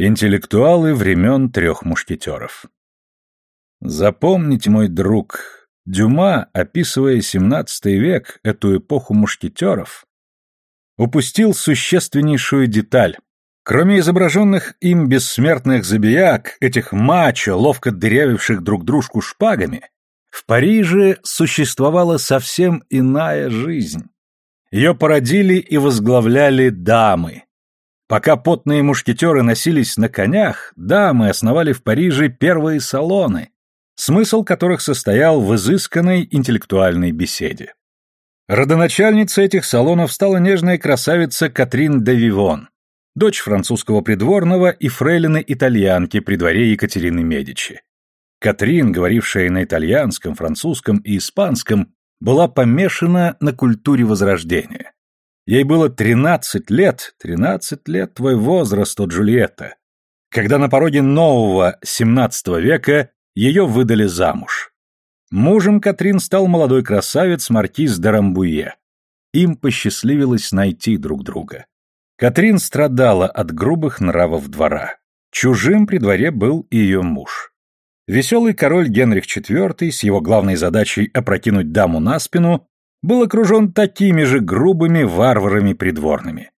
Интеллектуалы времен трех мушкетеров. Запомните, мой друг, Дюма, описывая XVII век, эту эпоху мушкетеров, упустил существеннейшую деталь. Кроме изображенных им бессмертных забияк, этих мачо, ловко дырявивших друг дружку шпагами, в Париже существовала совсем иная жизнь. Ее породили и возглавляли дамы, Пока потные мушкетеры носились на конях, дамы основали в Париже первые салоны, смысл которых состоял в изысканной интеллектуальной беседе. Родоначальницей этих салонов стала нежная красавица Катрин де Вивон, дочь французского придворного и фрейлины-итальянки при дворе Екатерины Медичи. Катрин, говорившая на итальянском, французском и испанском, была помешана на культуре Возрождения. Ей было тринадцать лет, тринадцать лет твой возраст, о Джульетта, когда на пороге нового XVII века ее выдали замуж. Мужем Катрин стал молодой красавец маркиз Дарамбуе. Им посчастливилось найти друг друга. Катрин страдала от грубых нравов двора. Чужим при дворе был и ее муж. Веселый король Генрих IV с его главной задачей опрокинуть даму на спину был окружен такими же грубыми варварами придворными.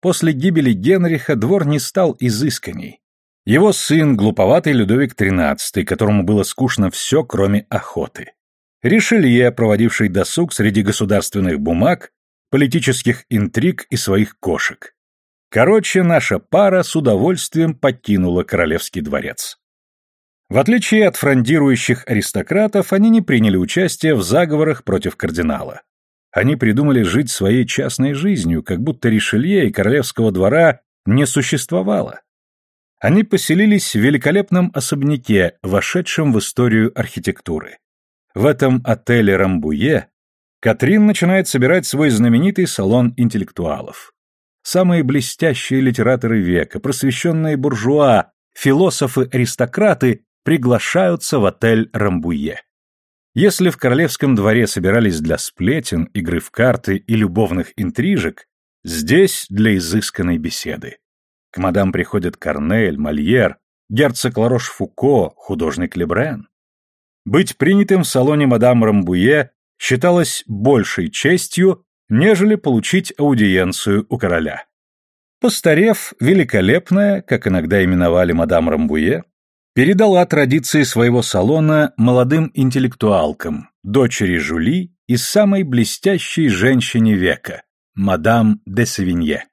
После гибели Генриха двор не стал изысканней. Его сын, глуповатый Людовик XIII, которому было скучно все, кроме охоты. Ришелье, проводивший досуг среди государственных бумаг, политических интриг и своих кошек. Короче, наша пара с удовольствием покинула королевский дворец. В отличие от фрондирующих аристократов, они не приняли участие в заговорах против кардинала. Они придумали жить своей частной жизнью, как будто Ришелье и королевского двора не существовало. Они поселились в великолепном особняке, вошедшем в историю архитектуры. В этом отеле Рамбуе Катрин начинает собирать свой знаменитый салон интеллектуалов. Самые блестящие литераторы века, просвещенные буржуа, философы-аристократы приглашаются в отель Рамбуе. Если в королевском дворе собирались для сплетен, игры в карты и любовных интрижек, здесь для изысканной беседы. К мадам приходят Корнель, Мольер, герцог Ларош-Фуко, художник Лебрен. Быть принятым в салоне мадам Рамбуе считалось большей честью, нежели получить аудиенцию у короля. Постарев, великолепная, как иногда именовали мадам Рамбуе, передала традиции своего салона молодым интеллектуалкам, дочери Жули и самой блестящей женщине века, мадам де Савинье.